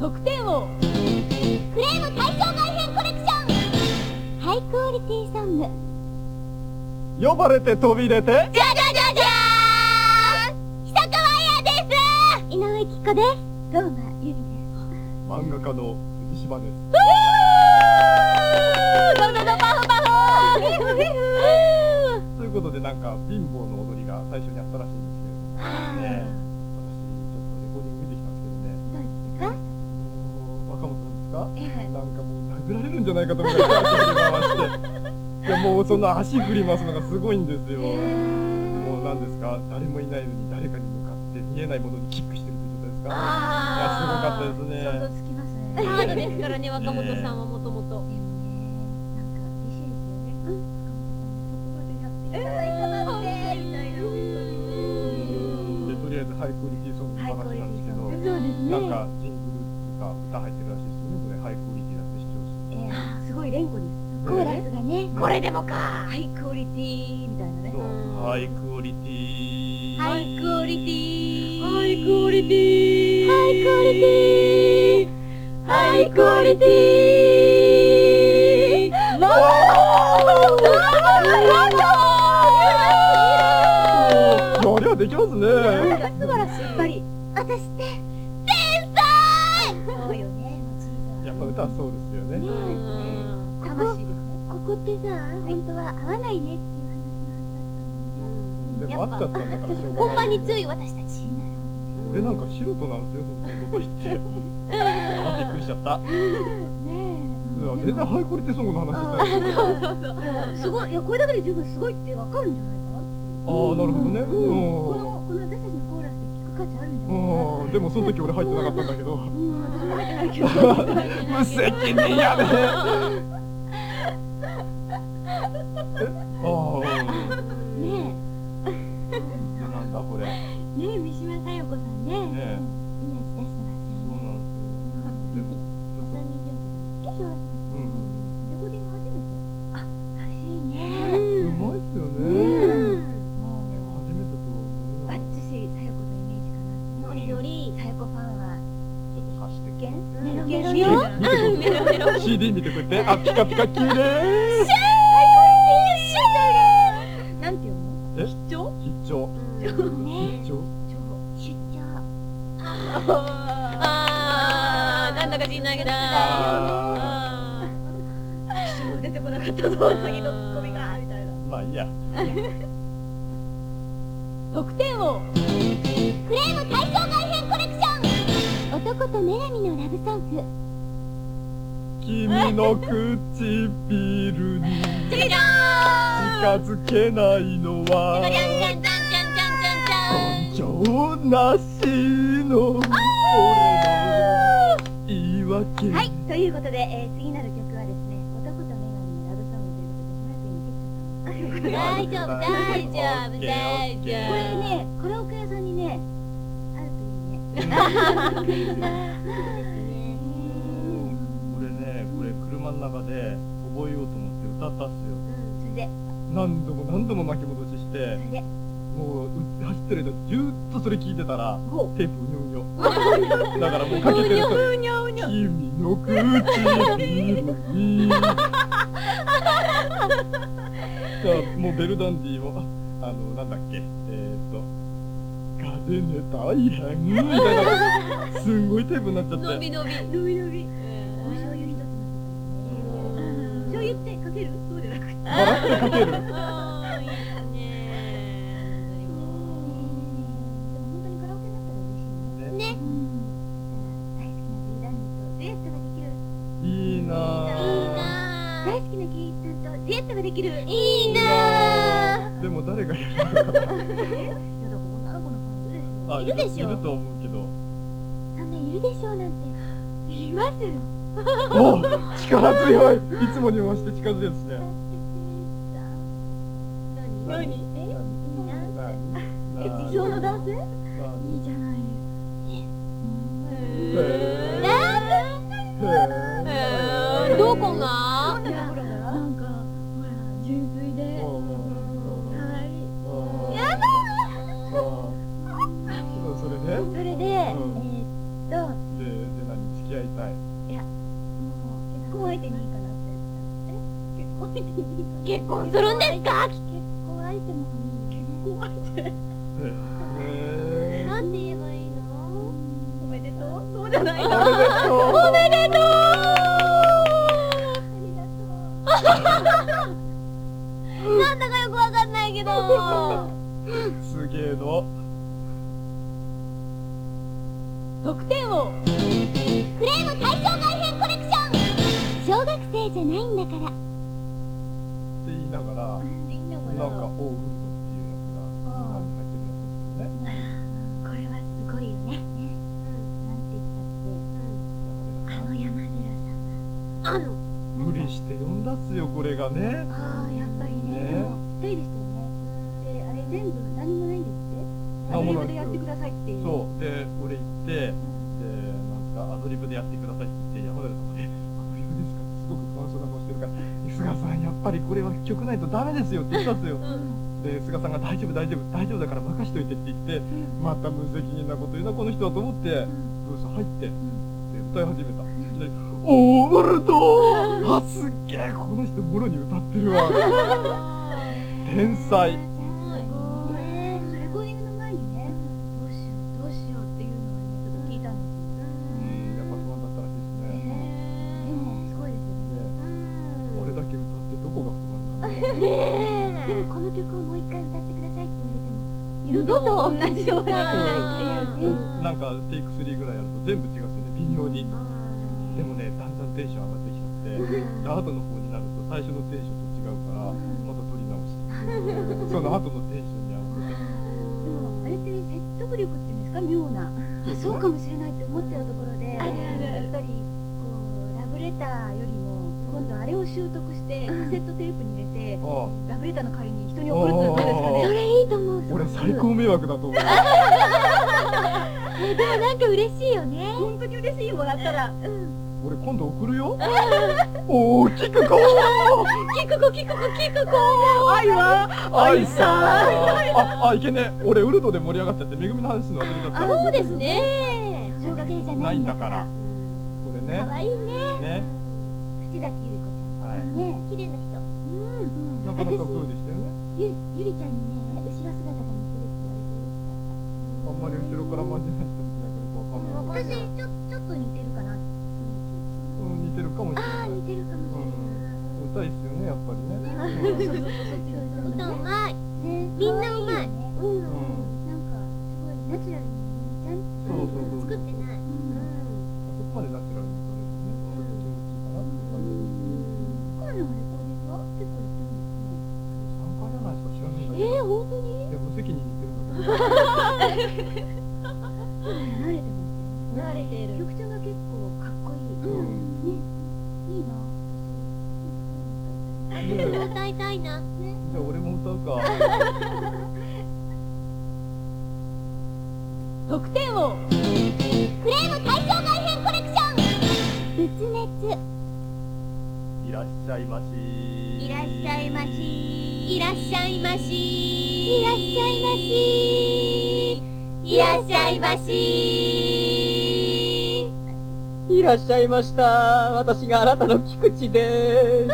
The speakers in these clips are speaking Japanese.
得点をフレーム対象外編コレクション。ハイクオリティソング。呼ばれて飛び出て。じゃじゃじゃじゃーん久川屋です井上貴子です。ローマゆりです。漫画家の藤島です。どどどパフパフということでなんか貧乏の踊りが最初にあったらしいんですけれども。ねるんじゃないかと思うぐらい足振り回していやもうその足振り回すのがすごいんですよ。もうなんですか？誰もいないのに誰かに向かって見えないものにキックしてるって状態ですか？いやすごかったですね。想像つきますね。ハードですからね若本さんはもともとでもね。なんか嬉しいですよね。そこまでやっていただいたなんて。みたいな本でとりあえずハイクオリティソングの話なんですけどハイクオリティソング。なんかこれでもか。ハイクオリティみたいなね。ハイクオリティ。ハイクオリティ。ハイクオリティ。ハイクオリティ。ハイクオリティ。やりゃできますね素晴らしいやっぱり私ってそう。よねやっぱ歌はそう。ですよねってさ本当は合わないねっていうでもあっちゃったんだからしょうが本番に強い私たち俺なんか素人なんですよ本当にここ行って。あびっくりしちゃった。ねいや全然ハイクオリティソングの話してない。えすごいいやこれだけで十分すごいってわかるん。じゃないかなああなるほどねこうのこの私たちのコーラスで聞く価値あるん。じゃないかん。うん。でもその時俺入ってなかったん。だけどうん。私も入ってないけど無責任やね見てこうやってあピカピカ綺麗。なんていうの？え必聴必聴ね必聴出張あーなんだか知んないけどあ一瞬も出てこなかったぞ次のツッコミがみたいなまあいいや得点をフレーム対象外編コレクション男と女神のラブソング君の唇に近づけないのは根性なしの俺の言い訳はいということで、えー、次なる曲はですね男と女神のラブソングということで島根県にできちゃった大丈夫大丈夫大丈夫これねカラオケ屋さんにねあるといいね中で覚えようと思って歌ったっすよ。それで。何度も何度も巻き戻ししてそれで。もうう走ってる間ずーっとそれ聞いてたらほテープうにょうにょ。だからもうかけてると君の唇に もうベルダンディもああのなんだっけ。えー、っと風ね大変。みたいな。すんごいテープになっちゃって。伸び伸び伸び伸び醤油ってかける？そうじゃなくて笑ってかける？あーい本当にカラオケになったら嬉しいね大好きなとデュエットができるいいなぁ大好きなとデュエットができる。いいなでも誰がやる？のか いやだから女の子のファンいるでしょあいるでしょ。いると思うけど。そんないるでしょうなんて。いますお力強い。いつもにも増して力強いですね何？え？何？何？結婚するんですか？結婚相手も結婚相手へえなんて言えばいいの？おめでとう。そうじゃないの。おめでとう。おめでとなんだかよくわかんないけど。うすげえの。得点を。クレーム対象外編コレクション。小学生じゃないんだからって言いながらなんか「おううん」っていうやつがあ入ってるらしいんですよね。これはすごいよね。なんて言ったって。あの山寺さん。あの。無理して読んだっすよこれがね。ああやっぱりね。ね。でもでしたよね。であれ全部何もないんですって。アドリブでやってくださいっていう。そう。で俺行ってでなんかアドリブでやってくださいって言って山寺菅さんやっぱりこれは曲ないとダメですよ」って言ったんですよ。で菅さんが「大丈夫大丈夫大丈夫だから任しといて」って言ってまた無責任なこと言うなこの人だと思ってブース入ってで歌い始めた。で「オールドあすっげえこの人もろに歌ってるわ。天才でもこの曲をもう一回歌ってくださいって言われても二度と同じようにはないっていうね。なんかテイク3ぐらいやると全部違うんですよね微妙にでもねだんだんテンション上がってきちゃってで後の方になると最初のテンションと違うからまた撮り直して。その後のテンションに合わせてでもあれって説得力っていうんですか妙な。あそうかもしれないって思っちゃうところでやっぱりこうラブレターよりも今度あれを習得してカセットテープに入れてあラブレターの代わりに人に送るってどうですかね？それいいと思う。あ俺最高迷惑だと思う。えでもなんか嬉しいよね。本当に嬉しいもらったら。俺今度送るよ。大きくこキクコキクコキクコ愛はう愛さ。んああいけね。俺ウルドで盛り上がっちゃってめぐみの話すの忘れちゃった。そうですね。小学生じゃなないいんんだから。らこれね。可愛いね。ね。口崎ゆり子ちはい。ゃんね綺麗な人うんなかなかプロでしたよね。ゆゆりちゃんにねてる。曲調が結構かっこいい。うん。ね。いいな。歌いたいな。じゃあ俺も歌うか。得点をクレーム対象外編コレクション。仏熱いらっしゃいまし。いらっしゃいまし。いらっしゃいまし。いらっしゃいまし。いらっしゃいましいらっしゃいました。私があなたの菊池です。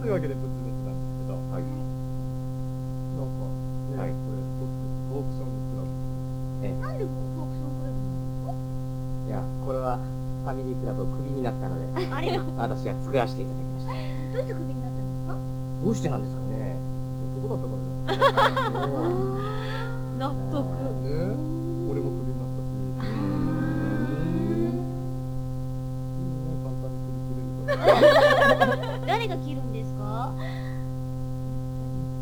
というわけで仏滅なんですけどはいなんかね、はいこれオークションクラブなんでフォークソングラブいや、これはファミリークラブをクビになったので、あれ私が作らせていただきました。どうしてクビになったんですかどうしてなんですかね。どこだったからね納得誰が切るんですか？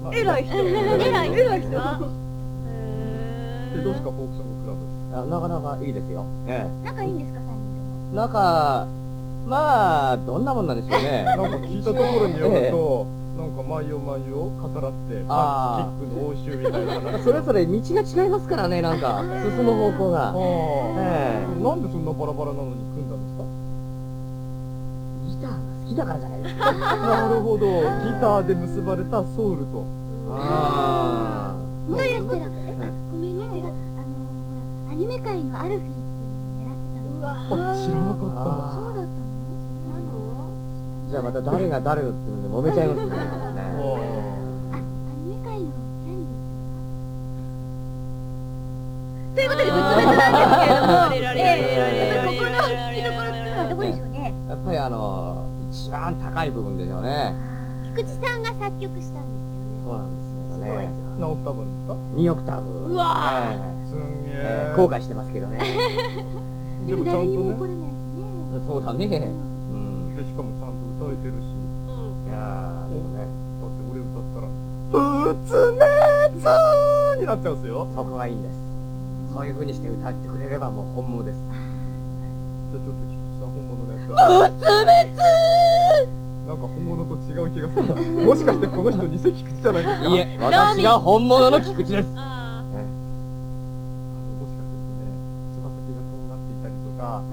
まあ偉い人。偉い偉い人。でどうですかフォークソングクラブ？あなかなかいいですよ。え仲いいんですか三人え。なんか、まあ、どんなもんなんでしょうね。なんか聞いたところによると、なんか毎夜毎夜語らってパあンチキックの応酬みたいな。話それぞれ道が違いますからね、なんか、進む方向が。ああ、え。なんでそんなバラバラなのにきだからじゃないですか。なるほどギターで結ばれたソウルとあもしかしたらえごめんねあのほらアニメ界のアルフィーっていうのを狙ってたのうわあ知らなかっあそうだったの？あ。じじゃあまた誰が誰をっていうので揉めちゃいますね。あ、アニメ界の何ということで、ぶつめなんですけれども、えええここの見どころっていうのはどこでしょうね？やっぱりあの、一番高い部分でしょうね。菊池さんが作曲したんですよね。そうなんですけどね。う、何オクターブですか2オクターブ。うわはいすんげええー後悔してますけどね。でもちゃんと誰にも怒ねらないしね。そうだね。うん。でしかもちゃんと歌えてるしいやー、でもね、だって俺歌ったら「うつねつ」になっちゃうんですよそこがいいんです。そういう風にして歌ってくれればもう本物です。じゃあちょっと菊池さん本物のやつなんか本物と違う気がするなもしかしてこの人偽菊池じゃないですか？いえ、私が本物の菊池です。あもしかしてねつま先がとんがっていたりとか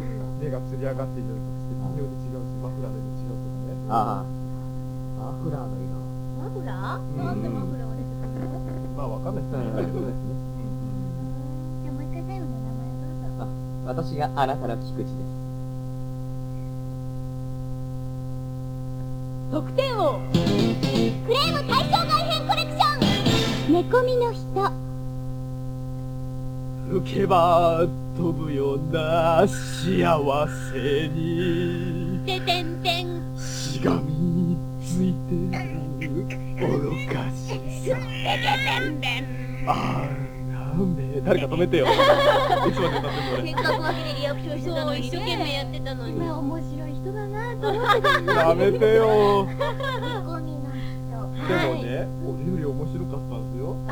目がつり上がっていたりとかして微妙に違うしマフラーでも違うとかねああ。マフラーの色。マフラー？うんなんでマフラーまあわかんない人もいるけどねじゃあもう一回最後の名前どうぞ。私があなたの菊池です。得点をクレーム対象外編コレクション寝込みの人。吹けば飛ぶような幸せにててんてん。しがみついて誰か止めてよいつまで歌ってんの？俺せっかくわけでリアクションしてたのにね。一生懸命やってたのに。まあ面白い人だなと思ってたやめてよ寝込みの人。でもね俺より面白かったんですよあ、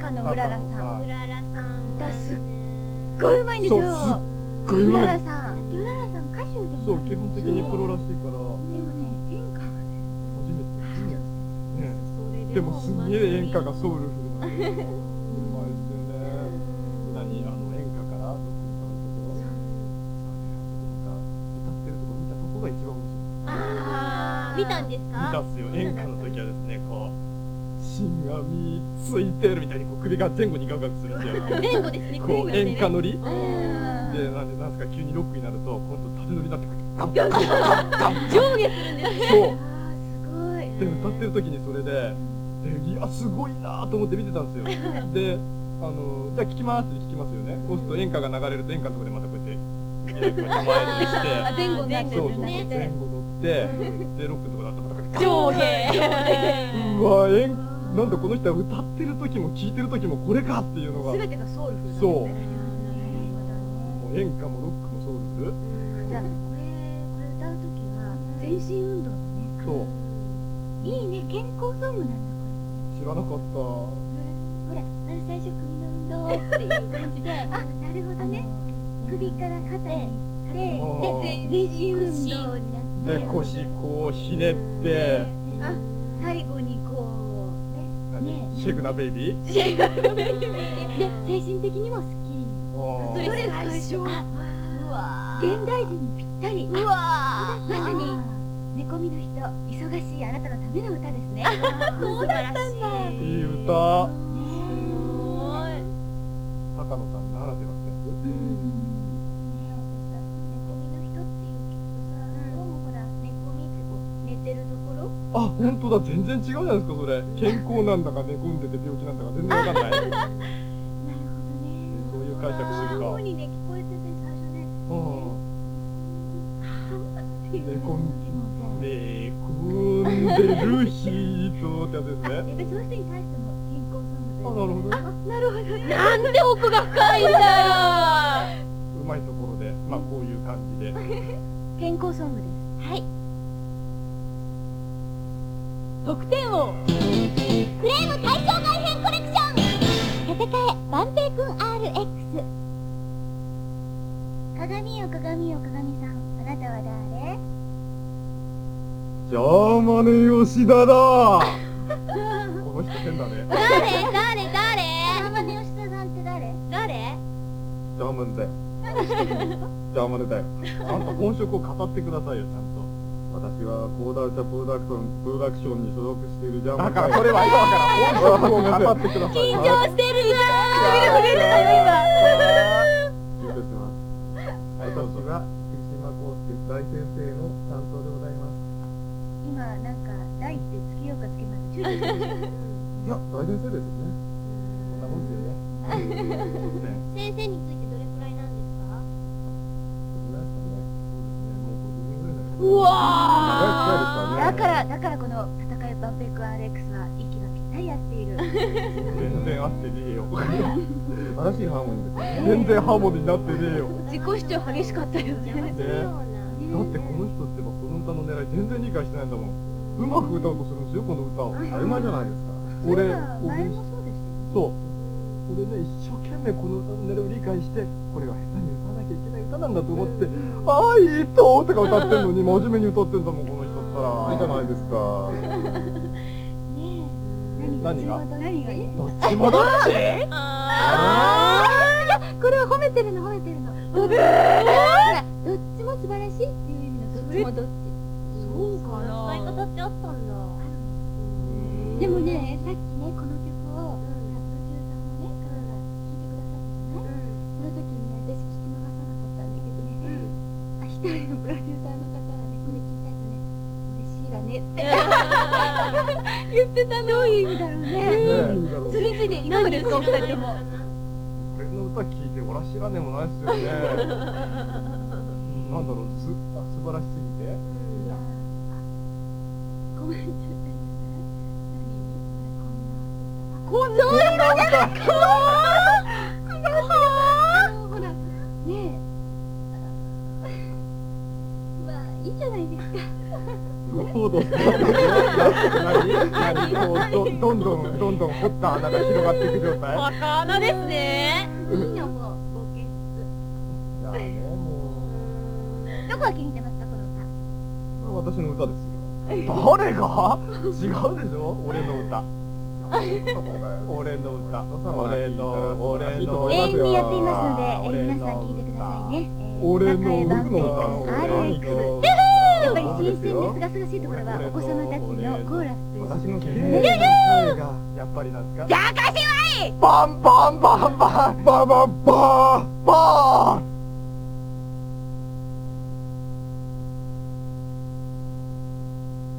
高野うららさん。はいうららさん。だすっごいうまいんですよ。そうすっごいううらまいらさん。うららさん歌手でもそう基本的にプロらしいからでもね、演歌がね、初めてねでもすんげえ演歌がソウルフルな 見たんです見かたっすよ。演歌の時はですねこう芯がみついてるみたいにこう首が前後にガクガクするんですよ前後ですね。こう演歌乗り？でうんなんでなんですか急にロックになると今度縦乗りになってくるガッ上下するんですそう。すごい。で歌ってる時にそれででいやすごいなと思って見てたんですよ。であのじゃあ聞きますって聞きますよね。そうすると演歌が流れると演歌のとこでまたこうやって前にして。あ前後。前後乗ってでロックのとこだったらまたこうやって上下うわえんなんだこの人は歌ってる時も聴いてる時もこれかっていうのがもすべてがソウルフル。そうなるほどね。う演歌もロックもソウルフルじゃあこれこれ歌うときは全身運動だね。そういいね健康ソングなんだ知らなかったこれ。ほらまず最初首の運動っていう感じで。あなるほどね。首から肩にでで全身運動に。で腰こうひねってあ最後にこうね。シェイクなベイビー？で精神的にもスッキリ。あーそれ最初。うわ現代人にぴったり。うわまさに寝込みの人、忙しいあなたのための歌ですね。そうだったんだ。いい歌すごい。高野さんならではってやあ本当だ。全然違うじゃないですかそれ。健康なんだか寝込んでて病気なんだか全然わかんない。なるほどね。そういう解釈するか。そうにね聞こえてて最初ね。うん。寝寝込ん寝込んでる人ってやつですやっね。ぱりそういう人に対しても健康ソあなるほどなるほどね。なんで奥が深いんだうまいところでまあこういう感じで。健康ソングです。はい。得点をクレーム対象外編コレクション。戦え万平くん RX 鏡よ鏡よ鏡さん、あなたは誰？ジャーマネ吉田だ。この人変だね。誰？誰？誰？山根吉田さんって誰？誰？ジャーマネだよ。ジャーマネだよ。ちゃんと本職を語ってくださいよちゃんと私は講談プロダクションプロダクションに所属しているジャンボだからそれはからをってください。緊張してる震えてたよ今緊張してます。私は島介大先生の担当でございます。今なんか大ってつけようかつけますいや大先生ですね。んなもんですよね。先生についてうわだからだからこの戦いバンペック RX は息がぴったり合っている全然合ってねえよ。素晴らしいハーモニー。全然ハーモニーになってねえよ。自己主張激しかったよねねだってこの人ってばこの歌の狙い全然理解してないんだもん。うまく歌おうとするんですよ、この歌を。当たり前じゃないですか。俺、前もそうでしたそう。俺ね、一生懸命この歌の狙いを理解して、これは下手に歌わなんだと思って、あいいととか歌ってんのに、真面目に歌ってんだもん、この人ったら。いいじゃないですか。ね何が？何が？ねどっちもどっち。あー。これは褒めてるの褒めてるの。どっちほらどっちも素晴らしいっていう意味のどっちもどっちそうか使い方ってあったんだ。でもねさっきねこの一人のプロデューサーの方がねこれ聞いた後ね嬉しいわねって言ってたのどういう意味だろうねねそれについていかがですかお二人も俺の歌聞いて、俺は知らねえもないっすよね。なんだろう、す、素晴らしすぎて。いやあごめんちょっと何こんなこんな歌あどうど。う何何こうどどんどんどんどん掘った穴が広がっていく状態。魚ですね。どこが気に入ってますかこの歌。う私の歌ですよ。誰が？違うでしょ？俺の歌。俺の歌。俺の俺の永遠にやっていますので、えー皆さん聞いてくださいね。えー俺の中江版僕の新鮮ですがすがしいところはお子様たちのコーラス。私の綺やっぱりなんですか？じゃあかしはい！バンバンバンバンバンバンバンバン